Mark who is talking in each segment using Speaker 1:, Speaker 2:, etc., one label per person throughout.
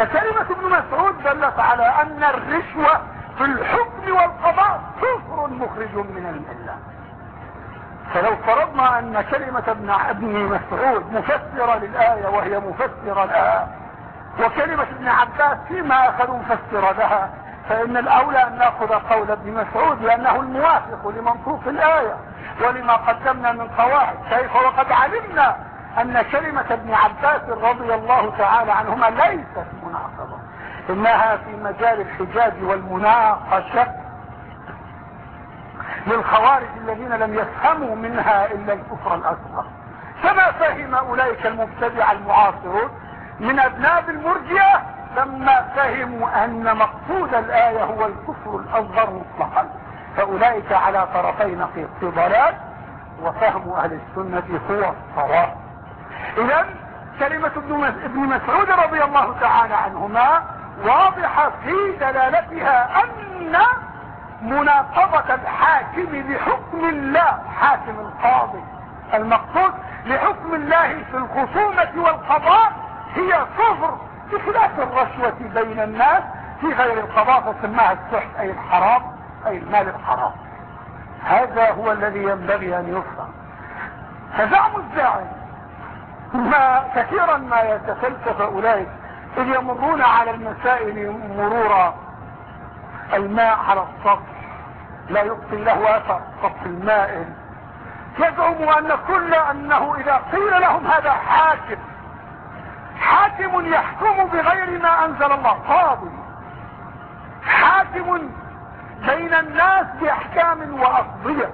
Speaker 1: فكلمة ابن مسعود دلت على أن الرشوة في الحكم والقضاء كفر مخرج من الملة. فلو فرضنا أن كلمة ابن ابن مسعود مفسرة للآية وهي مفسرة لها وكلمة ابن عباس فيما أخذوا مفسرة لها فإن الأولى أن نأخذ قول ابن مسعود لأنه الموافق لمنطوق الآية ولما قدمنا من قواعد. كيف وقد علمنا أن كلمة ابن عباس رضي الله تعالى عنهما ليست مناقضة انها في مجال الحجاج والمناقشة للخوارج الذين لم يفهموا منها إلا الكفر الاصغر كما فهم أولئك المبتدع المعاصرون من ابناب المرجئة لما فهموا أن مقصود الآية هو الكفر الاصغر مطلقا. فأولئك على طرفي نقيض في ضلال وفهم أهل السنة هو الصواب. اذا كلمة ابن مسعود رضي الله تعالى عنهما واضحة في دلالتها أن مناقضة الحاكم لحكم الله حاكم القاضي المقصود لحكم الله في الخصومة والقضاء هي كفر بخلاف الرشوة بين الناس في غير القضاء فسماها السحت أي الحرام أي المال الحرام. هذا هو الذي ينبغي أن يفهم. فزعم الزاعم ما كثيرا ما يتفلسف اولئك إذ يمرون على المسائل مرور الماء على السطح لا يبقي له أثر سطح المائل يزعم أن كل أنه إذا قيل لهم هذا حاكم حاكم يحكم بغير ما أنزل الله. قاضي حاكم بين الناس بأحكام واقضيه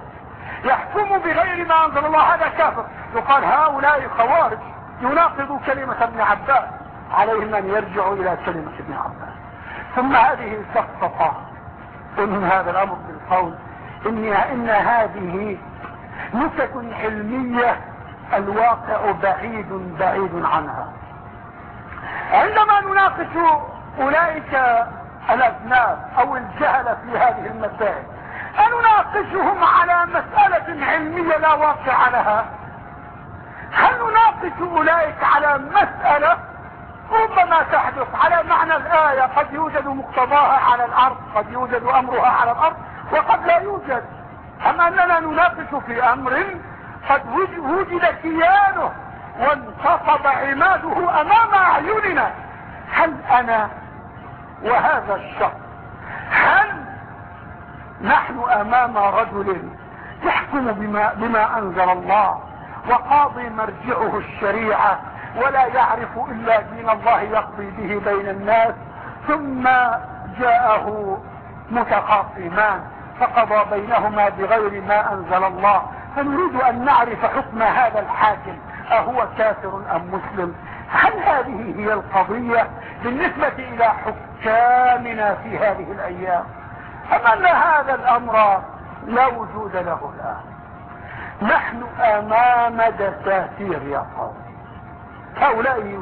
Speaker 1: يحكم بغير ما أنزل الله. هذا كافر. يقال هؤلاء خوارج يناقضوا كلمة ابن عباس. عليهم أن يرجعوا إلى كلمة ابن عباس. ثم هذه سقطة من هذا الأمر بالقول. ان, إن هذه نكت علمية الواقع بعيد بعيد عنها. عندما نناقش أولئك الأبناء أو الجهل في هذه المسائل أنناقشهم على مسألة علمية لا واقع لها. هل نناقش أولئك على مسألة ربما تحدث على معنى الآية. قد يوجد مقتضاها على الأرض قد يوجد أمرها على الأرض وقد لا يوجد. أما أننا نناقش في أمر قد وجد كيانه وانتصب عماده أمام أعيننا. هل أنا وهذا الشخص نحن أمام رجل يحكم بما, بما أنزل الله وقاضي مرجعه الشريعة ولا يعرف إلا دين الله يقضي به بين الناس ثم جاءه متخاصمان فقضى بينهما بغير ما أنزل الله. فنريد أن نعرف حكم هذا الحاكم؟ أهو كافر أم مسلم؟ هل هذه هي القضية بالنسبة إلى حكامنا في هذه الأيام؟ ام ان هذا الأمر لا وجود له الآن. نحن أمام دساتير يا قوم. هؤلاء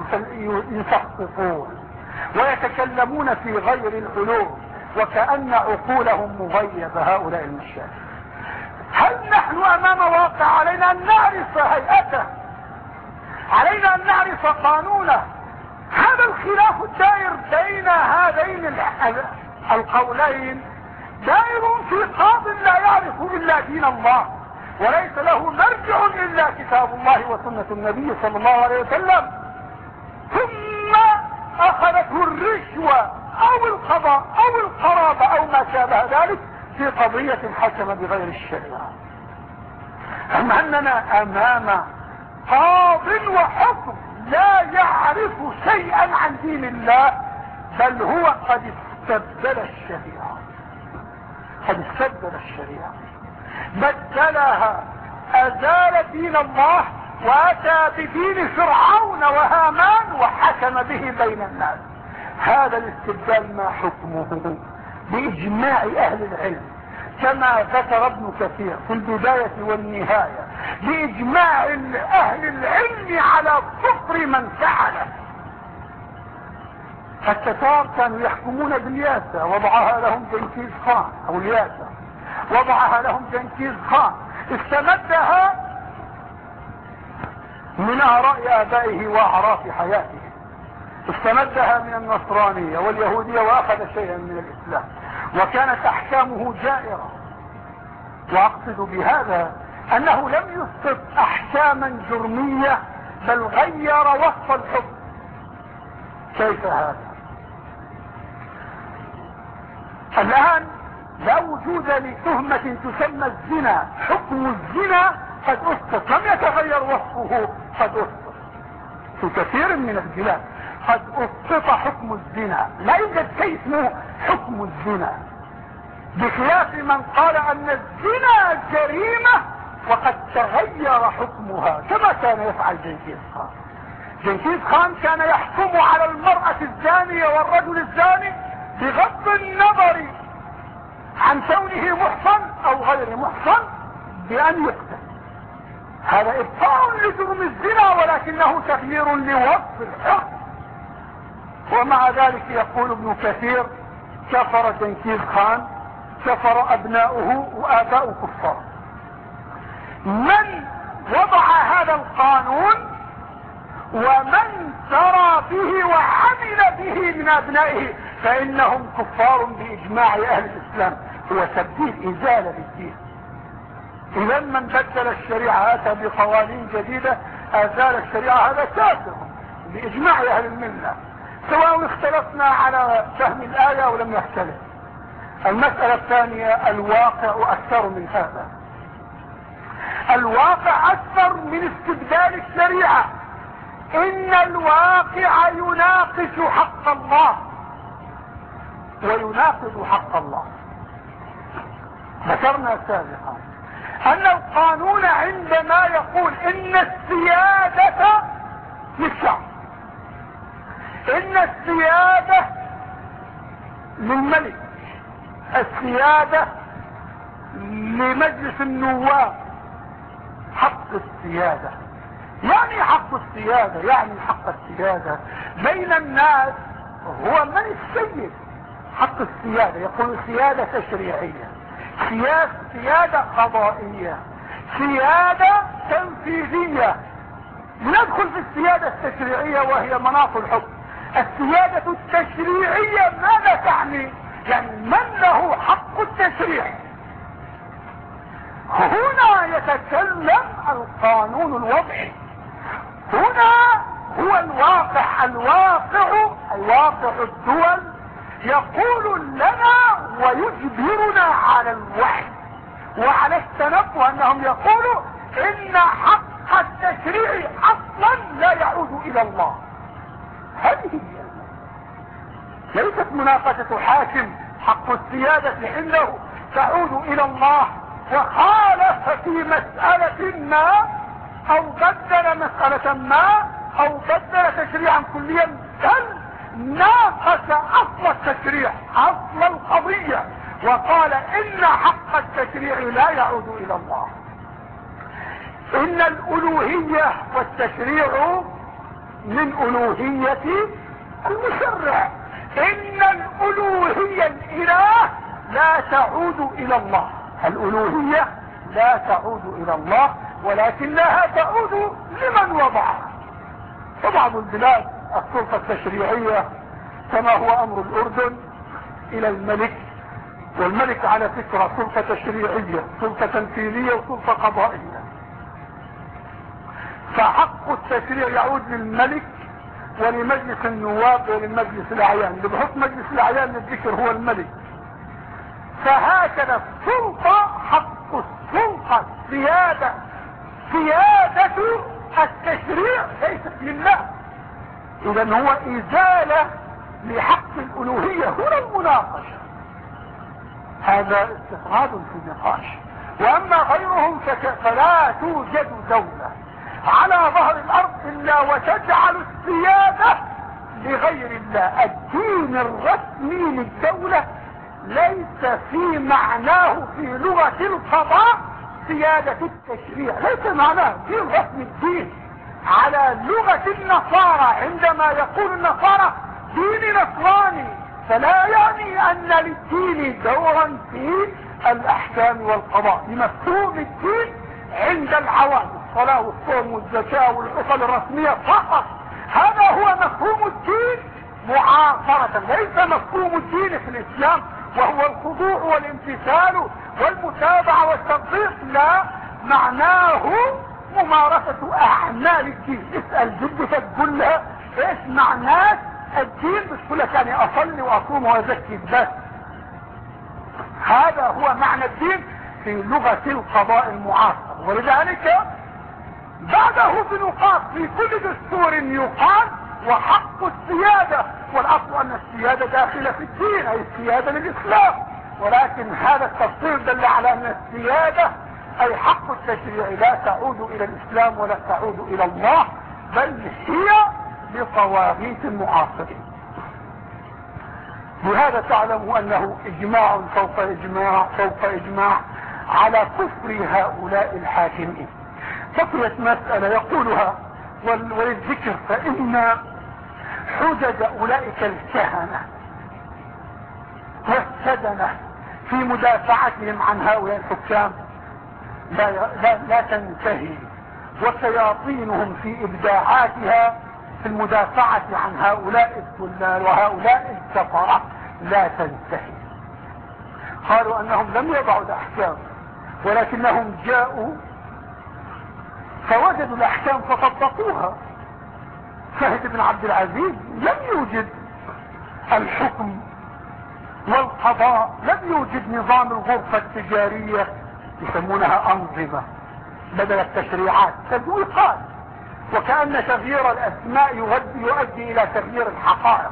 Speaker 1: يسقطون ويتكلمون في غير العلوم وكأن عقولهم مغيبة هؤلاء المشايخ. هل نحن أمام واقع؟ علينا أن نعرف هيئته. علينا أن نعرف قانونه. هذا الخلاف الدائر بين هذين القولين. دائر في قاض لا يعرف إلا دين الله وليس له مرجع إلا كتاب الله وسنة النبي صلى الله عليه وسلم. ثم أخذته الرشوة أو القضاء أو القرابة أو ما شابه ذلك في قضية حكم بغير الشريعة. أم أننا أمام قاض وحكم لا يعرف شيئا عن دين الله بل هو قد استبدل الشريعة. قد استبدل الشريعة. بدلها ازال دين الله وأتى بدين فرعون وهامان وحكم به بين الناس. هذا الاستبدال ما حكمه؟ بإجماع أهل العلم. كما ذكر ابن كثير في البداية والنهاية بإجماع أهل العلم على كفر من فعله. التتار كانوا يحكمون بالياسة وضعها لهم جنكيز خان أو الياسة وضعها لهم جنكيز خان. استمدها من آراء آبائه وأعراف حياته. استمدها من النصرانية واليهودية وأخذ شيئا من الإسلام. وكانت أحكامه جائرة. وأقصد بهذا أنه لم يسقط أحكاما جرمية بل غير وصف الحكم. كيف هذا؟ الآن لا وجود لتهمة تسمى الزنا. حكم الزنا قد اسقط لم يتغير وصفه قد اسقط في كثير من البلاد قد اسقط حكم الزنا. لا يوجد شيء اسمه حكم الزنا. بخلاف من قال أن الزنا جريمة وقد تغير حكمها كما كان يفعل جنكيز خان. جنكيز خان كان يحكم على المرأة الزانية والرجل الزاني بغض النظر عن كونه محصن أو غير محصن بأن يقتل. هذا ابطاء لجرم الزنا ولكنه تغيير لوصف الحكم ومع ذلك يقول ابن كثير كفر جنكيز خان كفر أبناؤه وآباء كفار. من وضع هذا القانون ومن به من أبنائه فإنهم كفار بإجماع أهل الإسلام. هو تبديل إزالة للدين. اذا من بدل الشريعة اتى بقوانين جديدة أزال الشريعة هذا كافر بإجماع أهل الملة. سواء اختلفنا على فهم الآية أو لم نختلف المسألة الثانية الواقع أكثر من هذا. الواقع أكثر من استبدال الشريعة. إن الواقع يناقش حق الله. ويناقض حق الله. ذكرنا سابقا أن القانون عندما يقول إن السيادة للشعب. إن السيادة للملك. السيادة لمجلس النواب. حق السيادة. يعني حق السيادة يعني حق السيادة. بين الناس هو من السيد حق السيادة. يقول سيادة تشريعية سيادة قضائية سيادة تنفيذية. ندخل في السيادة التشريعية وهي مناط الحكم. السيادة التشريعية ماذا تعني؟ يعني من له حق التشريع؟ هنا يتكلم القانون الوضعي. هنا هو الواقع الواقع الواقع الدول يقول لنا ويجبرنا على الوحي. وعلى التنبه أنهم يقولوا إن حق التشريع أصلا لا يعود إلى الله. هذه ليست مناقشة حاكم حق السيادة عنده تعود إلى الله وخالف في مسألة ما أو بدل مسألة ما أو بدل تشريعا كليا بل ناقش أصل التشريع أصل القضية. وقال إن حق التشريع لا يعود إلى الله. إن الألوهية والتشريع من ألوهية المشرع. إن الألوهية الإله لا تعود إلى الله. الألوهية لا تعود إلى الله. ولكنها تعود لمن وضعها فبعض البلاد السلطة التشريعية كما هو أمر الأردن إلى الملك والملك على فكرة سلطة تشريعية سلطة تنفيذية وسلطة قضائية. فحق التشريع يعود للملك ولمجلس النواب ولمجلس الأعيان. بحط مجلس الأعيان للذكر هو الملك. فهكذا السلطة حق السلطة سيادة سيادة التشريع ليست لله. إذا هو إزالة لحق الألوهية. هنا المناقشة. هذا استفراد في النقاش. وأما غيرهم فلا توجد دولة على ظهر الأرض إلا وتجعل السيادة لغير الله. الدين الرسمي للدولة ليس في معناه في لغة القضاء سيادة التشريع. ليس معناه دين رسم الدين على لغة النصارى عندما يقول النصارى دين نصراني. فلا يعني أن للدين دورا في الأحكام والقضاء. بمفهوم الدين عند العوام الصلاة والصوم والزكاة والحصل الرسمية فقط. هذا هو مفهوم الدين مباشرة ليس مفهوم الدين في الإسلام وهو الخضوع والامتثال والمتابعة والتطبيق لا معناه ممارسة أعمال الدين. اسأل جدتك تقول لها إيش معناه الدين بتقول لك يعني أصلي وأصوم وأزكي. بس هذا هو معنى الدين في لغة القضاء المعاصر. ولذلك بعده بنقاط في كل دستور يقال وحق السيادة والأصل أن السيادة داخلة في الدين أي السيادة للإسلام. ولكن هذا التفصيل دل على أن السيادة أي حق التشريع لا تعود إلى الإسلام ولا تعود إلى الله بل هي لطواغيت معاصرين بهذا تعلم أنه إجماع فوق إجماع فوق إجماع على كفر هؤلاء الحاكمين. بقيت مسألة يقولها وللذكر فإن حجج أولئك الكهنة. والسدنة في مدافعتهم عن هؤلاء الحكام. لا, لا, لا تنتهي. وشياطينهم في إبداعاتها في المدافعة عن هؤلاء السلال وهؤلاء الكفرة. لا تنتهي. قالوا أنهم لم يضعوا الأحكام ولكنهم جاءوا فوجدوا الأحكام فطبقوها فهد بن عبد العزيز لم يوجد الحكم والقضاء لم يوجد نظام الغرفة التجارية يسمونها أنظمة بدل التشريعات تزويقات وكأن تغيير الأسماء يؤدي إلى تغيير الحقائق.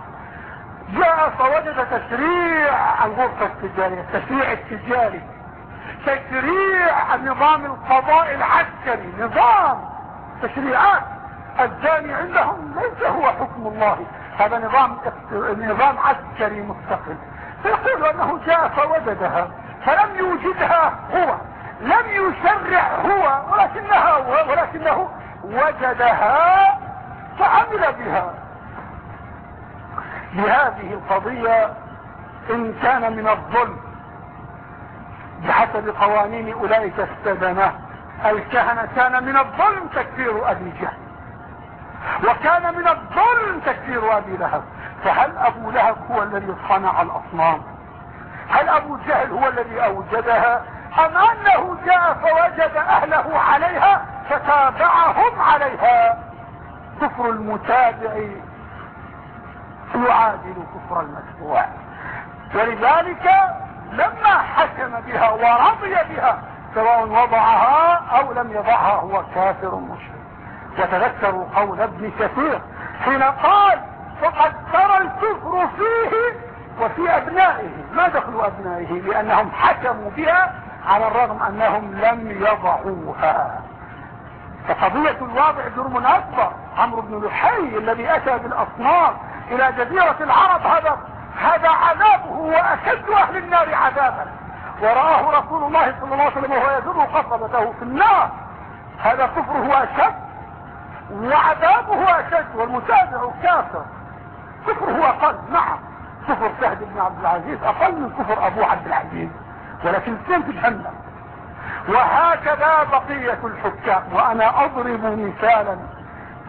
Speaker 1: جاء فوجد تشريع الغرفة التجارية التشريع التجاري تشريع النظام القضاء العسكري نظام تشريعات. الزاني عندهم ليس هو حكم الله. هذا نظام نظام عسكري مستقل. فيقول أنه جاء فوجدها فلم يوجدها هو. لم يشرع هو ولكنها ولكنه وجدها فعمل بها. لهذه القضية إن كان من الظلم بحسب قوانين أولئك السدنة الكهنة كان من الظلم تكفير أبي جهل. وكان من الظلم تكفير ابي لهب. فهل أبو لهب هو الذي صنع الأصنام؟ هل أبو جهل هو الذي أوجدها؟ أم أنه جاء فوجد أهله عليها فتابعهم عليها؟ كفر المتابع يعادل كفر المتبوع ولذلك لما حكم بها ورضي بها سواء وضعها أو لم يضعها هو كافر مشرك. وتذكروا قول ابن كثير حين قال فقد ترى الكفر فيه وفي أبنائه. ما دخلوا أبنائه؟ لأنهم حكموا بها على الرغم أنهم لم يضعوها. فقضية الواضع جرم أكبر. عمرو بن لحي الذي أتى بالأصنام إلى جزيرة العرب هذا هذا عذابه وأشد أهل النار عذابا. ورآه رسول الله صلى الله عليه وسلم وهو يزر قصبته في النار. هذا كفره أشد وعذابه أشد والمتابع كافر. كفره أقل نعم. كفر سهد بن عبد العزيز أقل من كفر أبو عبد العزيز ولكن الاثنين في جهنم. وهكذا بقية الحكام وأنا أضرب مثالا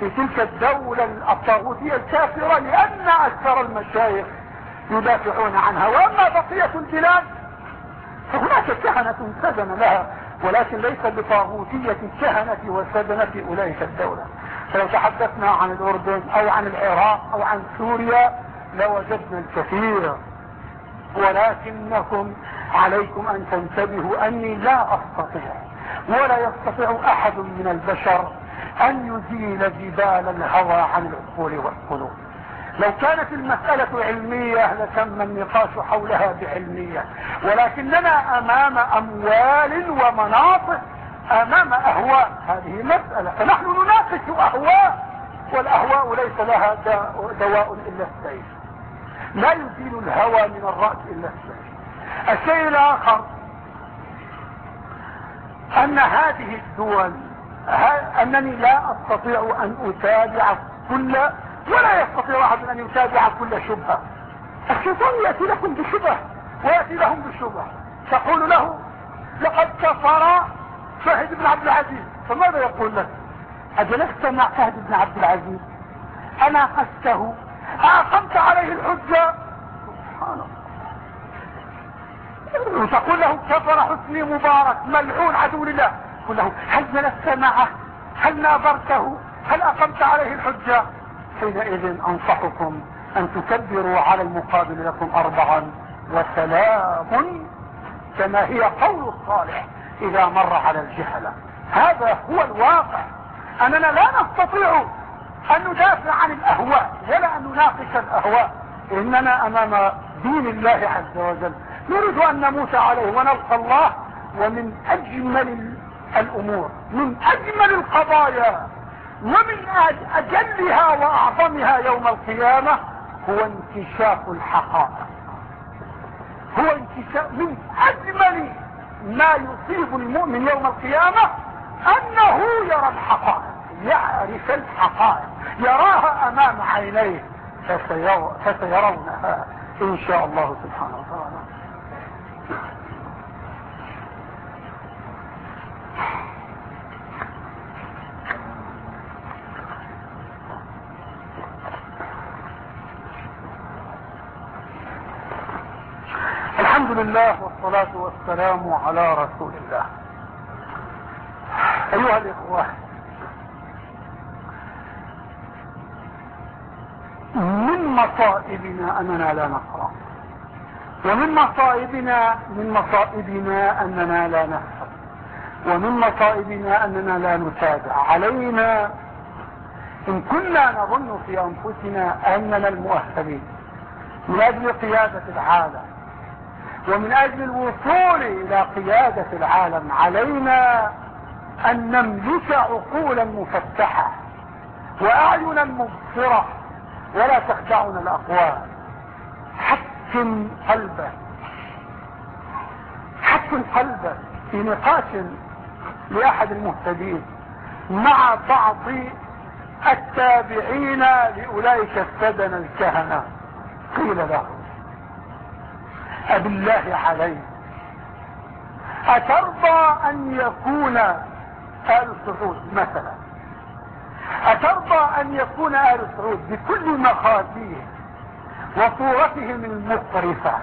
Speaker 1: في تلك الدولة الطاغوتية الكافرة لأن أكثر المشايخ يدافعون عنها. وأما بقية البلاد فهناك كهنة سدن لها ولكن ليس بطاغوتية الكهنة وسدنة أولئك الدولة. فلو تحدثنا عن الأردن أو عن العراق أو عن سوريا لوجدنا الكثير. ولكنكم عليكم أن تنتبهوا أني لا أستطيع ولا يستطيع أحد من البشر أن يزيل جبال الهوى عن العقول والقلوب. لو كانت المسألة علمية لتم النقاش حولها بعلمية ولكننا أمام أموال ومناطق أمام أهواء. هذه مسألة. فنحن نناقش أهواء والأهواء ليس لها دواء إلا السيف. لا يزيل الهوى من الرأس إلا السيف. الشيء الآخر أن هذه الدول أنني لا أستطيع أن أتابع كل ولا يستطيع أحد أن يتابع كل شبهة. الشيطان يأتي لكم بشبه ويأتي لهم بشبه تقول له لقد كفر فهد بن عبد العزيز. فماذا يقول لك؟ أجلست مع فهد بن عبد العزيز؟ اناقشته اقمت أقمت عليه الحجة. سبحان الله. وتقول له كفر حسني مبارك ملعون عدو لله. قل له هل جلست معه؟ هل ناظرته؟ هل أقمت عليه الحجة؟ حينئذ أنصحكم أن تكبروا على المقابل لكم أربعا وسلام كما هي قول الصالح. إذا مر على الجهلة هذا هو الواقع. أننا لا نستطيع أن ندافع عن الأهواء ولا أن نناقش الأهواء. إننا أمام دين الله عز وجل. نريد أن نموت عليه ونلقى الله ومن أجمل الأمور من أجمل القضايا ومن أجلها وأعظمها يوم القيامة هو انكشاف الحقائق. هو انكشاف من أجمل ما يصيب المؤمن يوم القيامة أنه يرى الحقائق يعرف الحقائق يراها أمام عينيه فسيرونها إن شاء الله سبحانه وتعالى. الحمد لله والصلاة والسلام على رسول الله. أيها الإخوة من مصائبنا أننا لا نقرأ ومن مصائبنا من مصائبنا أننا لا نفهم ومن مصائبنا أننا لا نتابع؟ علينا إن كنا نظن في أنفسنا أننا المؤهلين من أجل قيادة العالم. ومن أجل الوصول إلى قيادة العالم علينا أن نملك عقولا مفتحة وأعينا مبصرة ولا تخدعنا الأقوال. حكم قلبك. حكم قلبك في نقاش لأحد المهتدين مع بعض التابعين لأولئك السدن الكهنة. قيل له أبالله عليك أترضى أن يكون آل سعود مثلا؟ أترضى أن يكون آل سعود بكل مخاطيه وصورتهم المقرفة؟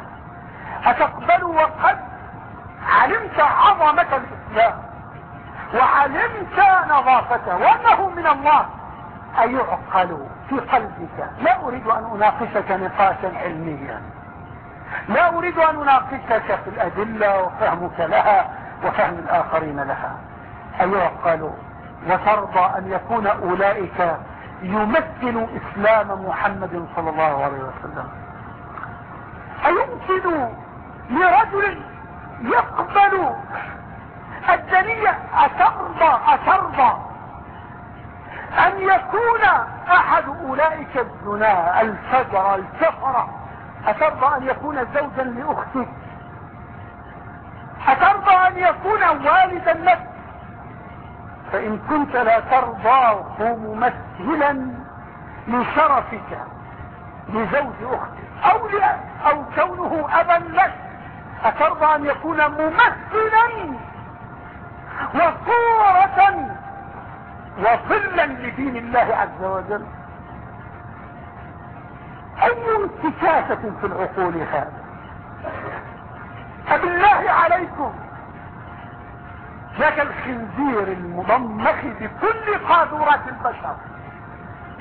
Speaker 1: أتقبل وقد علمت عظمة الإسلام وعلمت نظافته وأنه من الله أيعقل في قلبك؟ لا أريد أن أناقشك نقاشا علميا. لا أريد أن أناقشك في الأدلة وفهمك لها وفهم الآخرين لها. أيعقل وترضى أن يكون أولئك يمثل إسلام محمد صلى الله عليه وسلم. أيمكن لرجل يقبل الدنية أترضى أترضى أن يكون أحد أولئك الزنا الفجر الكفرة أترضى أن يكون زوجا لأختك أترضى أن يكون والدا لك؟ فإن كنت لا ترضاه ممثلا لشرفك لزوج أختك. أو, أو كونه أبا لك. أترضى أن يكون ممثلا وصورة وظلا لدين الله عز وجل. انتكاسة في العقول هذا فبالله عليكم ذاك الخنزير المضمخ بكل قادورات البشر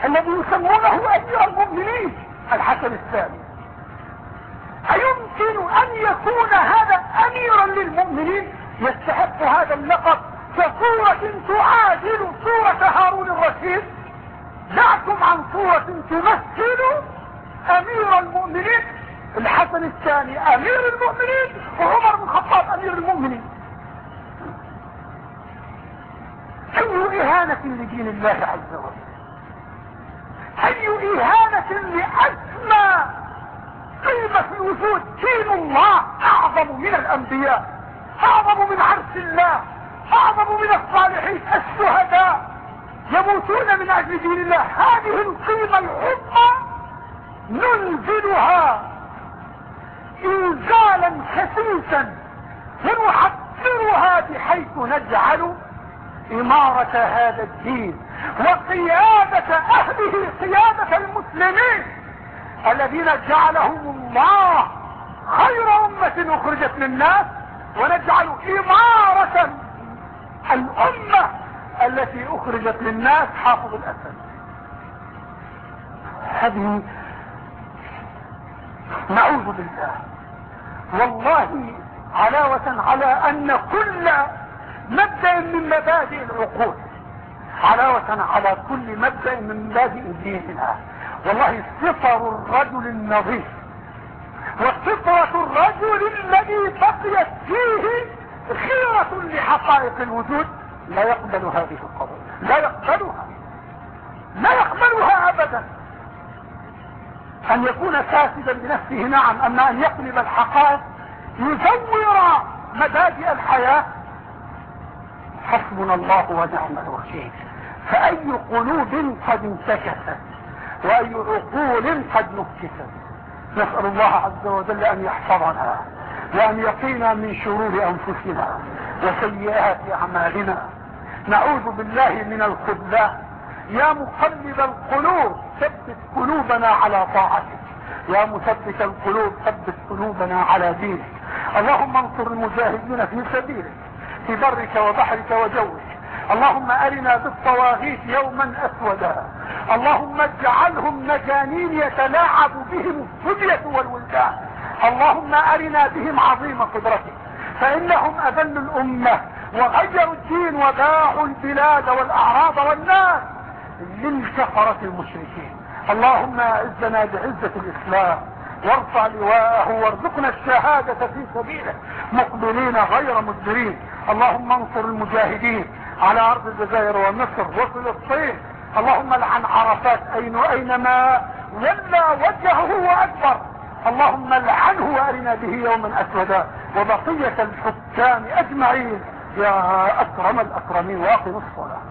Speaker 1: الذي يسمونه امير المؤمنين الحسن الثاني. أيمكن أن يكون هذا أميرا للمؤمنين يستحق هذا اللقب كصورة تعادل صورة هارون الرشيد؟ دعكم عن صورة تمثل أمير المؤمنين الحسن الثاني أمير المؤمنين وعمر بن الخطاب أمير المؤمنين. أي إهانة لدين الله عز وجل. أي إهانة لأسمى قيمة في الوجود دين الله أعظم من الأنبياء أعظم من عرش الله أعظم من الصالحين الشهداء. يموتون من أجل دين الله. هذه القيمة العظمى ننزلها إنزالا خسيسا ونحقرها بحيث نجعل إمارة هذا الدين وقيادة أهله قيادة المسلمين الذين جعلهم الله خير أمة أخرجت للناس ونجعل إمارة الأمة التي أخرجت للناس حافظ الأسد. هذه نعوذ بالله. والله علاوة على أن كل مبدأ من مبادئ العقول علاوة على كل مبدأ من مبادئ ديننا. والله فطر الرجل النظيف وفطرة الرجل الذي بقيت فيه خيرة لحقائق الوجود. لا يقبل هذه القضية لا يقبلها لا يقبلها ابدا. أن يكون فاسدا بنفسه نعم أما أن يقلب الحقائق يزور مبادئ الحياة. حسبنا الله ونعم الوكيل. فأي قلوب قد انتكست وأي عقول قد نكست. نسأل الله عز وجل أن يحفظنا وأن يقينا من شرور أنفسنا وسيئات أعمالنا. نعوذ بالله من الخذلان يا مقلب القلوب ثبت قلوبنا على طاعتك. يا مثبت القلوب ثبت قلوبنا على دينك. اللهم انصر المجاهدين في سبيلك في برك وبحرك وجوك. اللهم أرنا بالطواغيت يوما أسودا. اللهم اجعلهم مجانين يتلاعب بهم الصبية والولدان. اللهم أرنا بهم عظيم قدرتك. فإنهم اذلوا الأمة وغيروا الدين وباعوا البلاد والأعراض والناس. للكفرة المشركين. اللهم أعزنا بعزة الإسلام. وارفع لواءه وارزقنا الشهادة في سبيله. مقبلين غير مدبرين. اللهم انصر المجاهدين على أرض الجزائر ومصر وفلسطين. اللهم لعن عرفات أين اينما ولى وجهه وأكبر. اللهم لعنه وأرنا به يوما أسودا. وبقية الحكام أجمعين. يا أكرم الأكرمين. وأقم الصلاة.